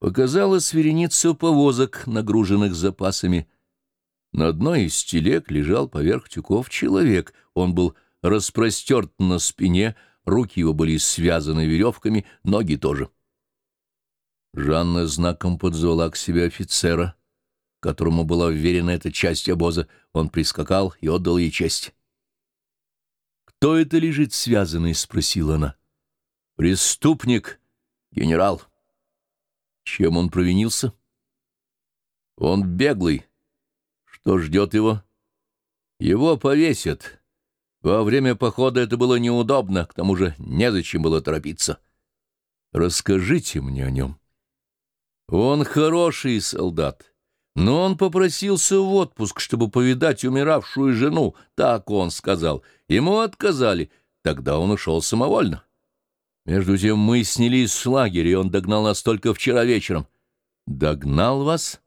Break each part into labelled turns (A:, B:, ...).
A: Показалась вереница повозок, нагруженных запасами. На одной из телег лежал поверх тюков человек. Он был распростерт на спине, руки его были связаны веревками, ноги тоже. Жанна знаком подзвала к себе офицера, которому была вверена эта часть обоза. Он прискакал и отдал ей честь. «Кто это лежит связанный?» — спросила она. «Преступник, генерал». Чем он провинился? Он беглый. Что ждет его? Его повесят. Во время похода это было неудобно, к тому же незачем было торопиться. Расскажите мне о нем. Он хороший солдат, но он попросился в отпуск, чтобы повидать умиравшую жену, так он сказал. Ему отказали, тогда он ушел самовольно. Между тем мы снялись с лагеря, и он догнал нас только вчера вечером. Догнал вас?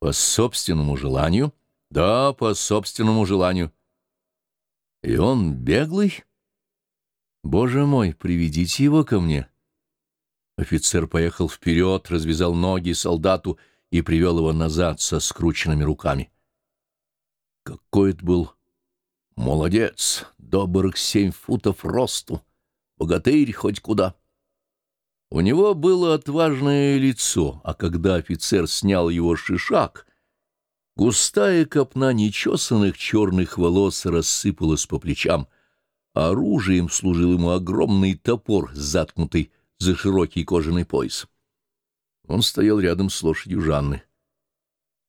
A: По собственному желанию? Да, по собственному желанию. И он беглый? Боже мой, приведите его ко мне. Офицер поехал вперед, развязал ноги солдату и привел его назад со скрученными руками. Какой это был молодец, добрых семь футов росту богатырь хоть куда. У него было отважное лицо, а когда офицер снял его шишак, густая копна нечесанных черных волос рассыпалась по плечам. Оружием служил ему огромный топор, заткнутый за широкий кожаный пояс. Он стоял рядом с лошадью Жанны.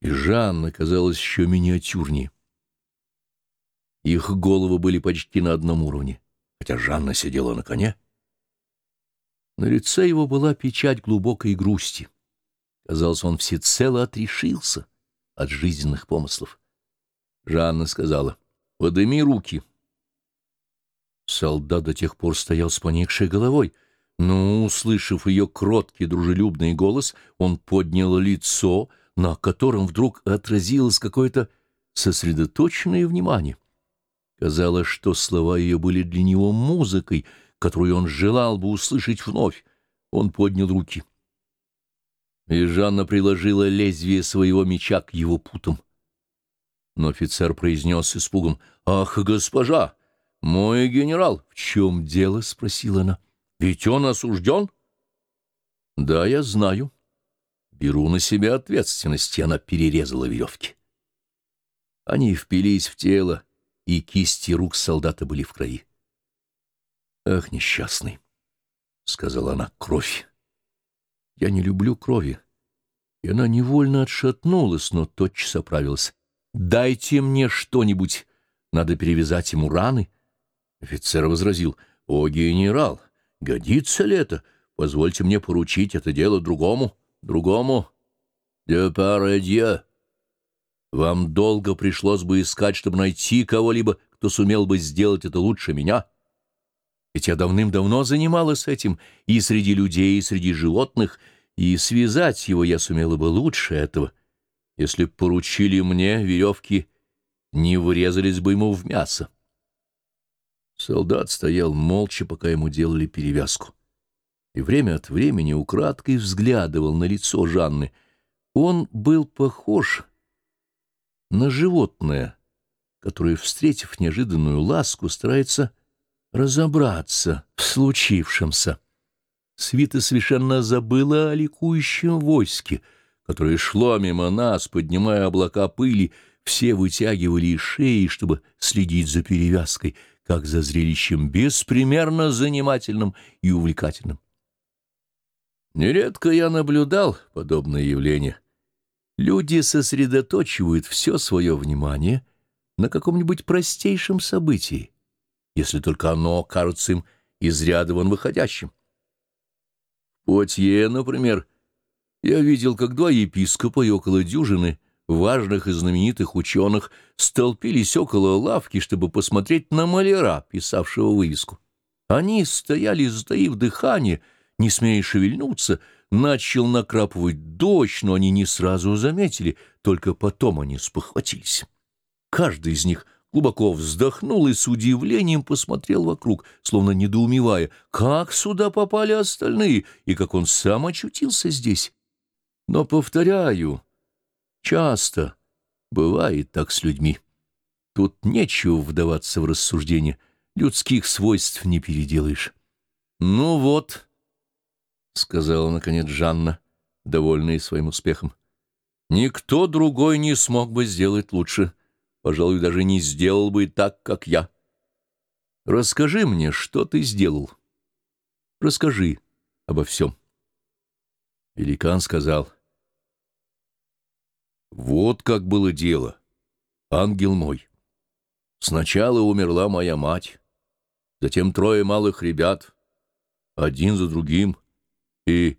A: И Жанна казалась еще миниатюрнее. Их головы были почти на одном уровне хотя Жанна сидела на коне. На лице его была печать глубокой грусти. Казалось, он всецело отрешился от жизненных помыслов. Жанна сказала, «Подыми руки». Солдат до тех пор стоял с поникшей головой, но, услышав ее кроткий, дружелюбный голос, он поднял лицо, на котором вдруг отразилось какое-то сосредоточенное внимание. Казалось, что слова ее были для него музыкой, которую он желал бы услышать вновь. Он поднял руки. И Жанна приложила лезвие своего меча к его путам. Но офицер произнес с испугом, «Ах, госпожа, мой генерал, в чем дело?» — спросила она. «Ведь он осужден?» «Да, я знаю. Беру на себя ответственность», — и она перерезала веревки. Они впились в тело, и кисти рук солдата были в крови. «Ах, несчастный!» — сказала она, — «кровь! Я не люблю крови!» И она невольно отшатнулась, но тотчас оправилась. «Дайте мне что-нибудь! Надо перевязать ему раны!» Офицер возразил. «О, генерал, годится ли это? Позвольте мне поручить это дело другому, другому. Де парадье!» Вам долго пришлось бы искать, чтобы найти кого-либо, кто сумел бы сделать это лучше меня. Ведь я давным-давно занималась этим и среди людей, и среди животных, и связать его я сумела бы лучше этого. Если б поручили мне, веревки не врезались бы ему в мясо. Солдат стоял молча, пока ему делали перевязку. И время от времени украдкой взглядывал на лицо Жанны. Он был похож на животное, которое, встретив неожиданную ласку, старается разобраться в случившемся. Свита совершенно забыла о ликующем войске, которое шло мимо нас, поднимая облака пыли, все вытягивали шеи, чтобы следить за перевязкой, как за зрелищем беспримерно занимательным и увлекательным. Нередко я наблюдал подобное явление — Люди сосредоточивают все свое внимание на каком-нибудь простейшем событии, если только оно кажется им из ряда вон выходящим. Потье, например, я видел, как два епископа и около дюжины важных и знаменитых ученых столпились около лавки, чтобы посмотреть на маляра, писавшего вывеску. Они стояли, затаив дыхание, не смея шевельнуться, Начал накрапывать дождь, но они не сразу заметили, только потом они спохватились. Каждый из них глубоко вздохнул и с удивлением посмотрел вокруг, словно недоумевая, как сюда попали остальные и как он сам очутился здесь. Но, повторяю, часто бывает так с людьми. Тут нечего вдаваться в рассуждение, людских свойств не переделаешь. «Ну вот», — сказала, наконец, Жанна, довольная своим успехом, — «никто другой не смог бы сделать лучше, пожалуй, даже не сделал бы так, как я. Расскажи мне, что ты сделал. Расскажи обо всем». Великан сказал, «Вот как было дело, ангел мой». Сначала умерла моя мать, затем трое малых ребят, один за другим, и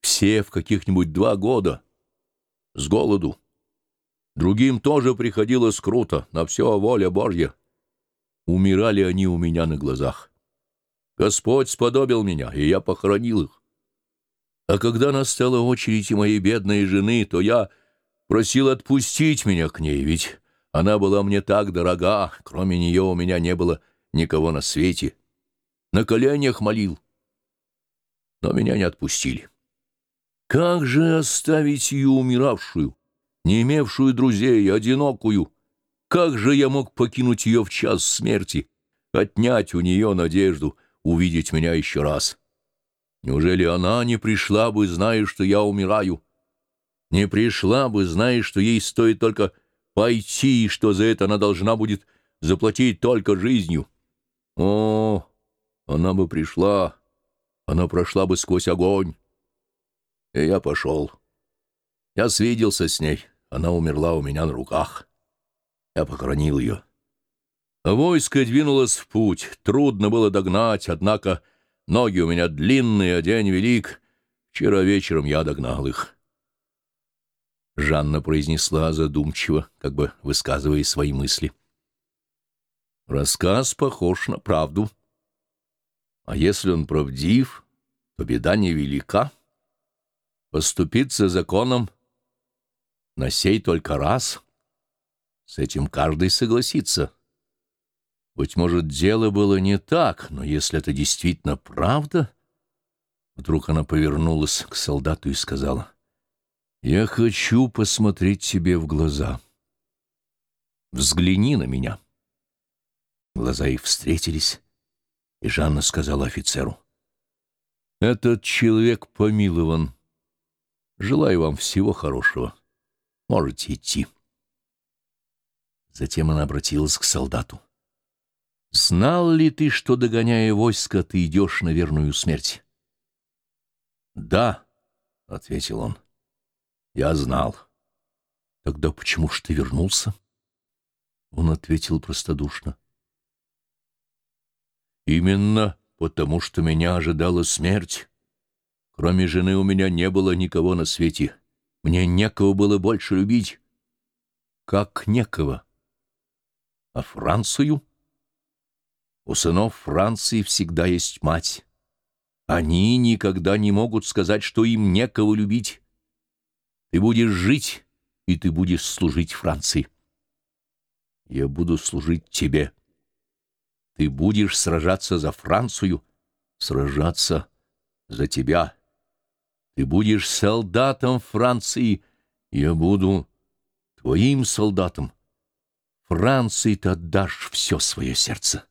A: все в каких-нибудь два года, с голоду. Другим тоже приходилось круто, на все воля Божья. Умирали они у меня на глазах. Господь сподобил меня, и я похоронил их. А когда настала очередь моей бедной жены, то я просил отпустить меня к ней, ведь она была мне так дорога, кроме нее у меня не было никого на свете. На коленях молил. Но меня не отпустили. Как же оставить ее умиравшую, не имевшую друзей, одинокую? Как же я мог покинуть ее в час смерти, отнять у нее надежду увидеть меня еще раз? Неужели она не пришла бы, зная, что я умираю? Не пришла бы, зная, что ей стоит только пойти, и что за это она должна будет заплатить только жизнью. О, она бы пришла, она прошла бы сквозь огонь. И я пошел. Я свиделся с ней, она умерла у меня на руках. Я похоронил ее. Войско двинулось в путь, трудно было догнать, однако ноги у меня длинные, а день велик. Вчера вечером я догнал их. Жанна произнесла задумчиво, как бы высказывая свои мысли. Рассказ похож на правду. А если он правдив, то беда невелика. Поступиться законом на сей только раз. С этим каждый согласится. Быть может, дело было не так, но если это действительно правда... Вдруг она повернулась к солдату и сказала — я хочу посмотреть тебе в глаза. Взгляни на меня. Глаза их встретились, и Жанна сказала офицеру. Этот человек помилован. Желаю вам всего хорошего. Можете идти. Затем она обратилась к солдату. «Знал ли ты, что, догоняя войско, ты идешь на верную смерть?» «Да», — ответил он. Я знал. Тогда почему ж ты вернулся? Он ответил простодушно. Именно потому, что меня ожидала смерть. Кроме жены у меня не было никого на свете. Мне некого было больше любить. Как некого? А Францию? У сынов Франции всегда есть мать. Они никогда не могут сказать, что им некого любить. Ты будешь жить, и ты будешь служить Франции. Я буду служить тебе. Ты будешь сражаться за Францию, сражаться за тебя. Ты будешь солдатом Франции, я буду твоим солдатом. Франции ты отдашь все свое сердце.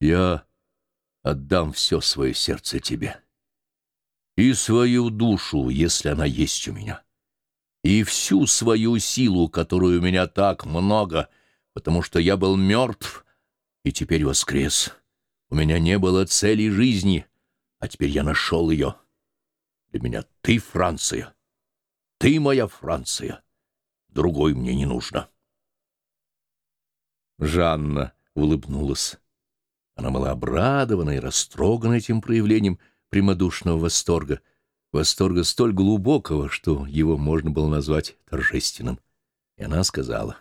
A: Я отдам все свое сердце тебе. И свою душу, если она есть у меня и всю свою силу, которую у меня так много, потому что я был мертв и теперь воскрес. У меня не было цели жизни, а теперь я нашел ее. Для меня ты Франция. Ты моя Франция. Другой мне не нужно. Жанна улыбнулась. Она была обрадована и растрогана этим проявлением прямодушного восторга — восторга столь глубокого, что его можно было назвать торжественным. И она сказала,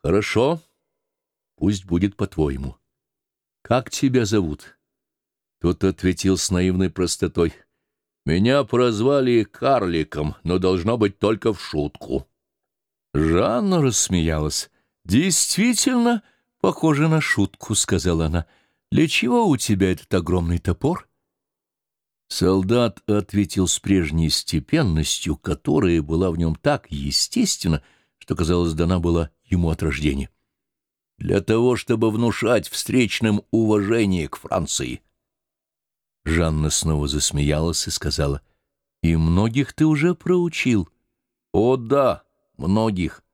A: «Хорошо, пусть будет по-твоему. Как тебя зовут?» Тот ответил с наивной простотой, «Меня прозвали карликом, но должно быть только в шутку». Жанна рассмеялась. «Действительно похоже на шутку», — сказала она. «Для чего у тебя этот огромный топор?» Солдат ответил с прежней степенностью, которая была в нем так естественна, что, казалось, дана была ему от рождения. Для того, чтобы внушать встречным уважение к Франции. Жанна снова засмеялась и сказала, «И многих ты уже проучил?» «О, да, многих.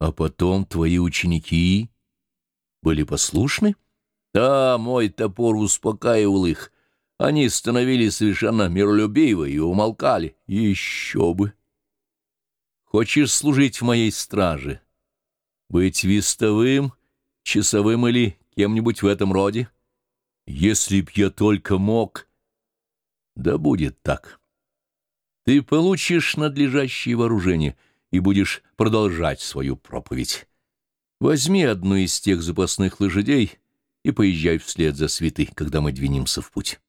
A: А потом твои ученики были послушны?» «Да, мой топор успокаивал их». Они становились совершенно миролюбивы и умолкали. Еще бы! Хочешь служить в моей страже? Быть вестовым, часовым или кем-нибудь в этом роде? Если б я только мог... Да будет так. Ты получишь надлежащее вооружение и будешь продолжать свою проповедь. Возьми одну из тех запасных лошадей и поезжай вслед за святой, когда мы двинемся в путь.